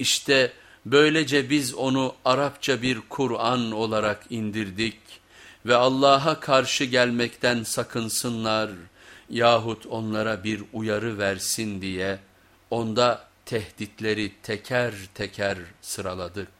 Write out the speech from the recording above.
İşte böylece biz onu Arapça bir Kur'an olarak indirdik ve Allah'a karşı gelmekten sakınsınlar yahut onlara bir uyarı versin diye onda tehditleri teker teker sıraladık.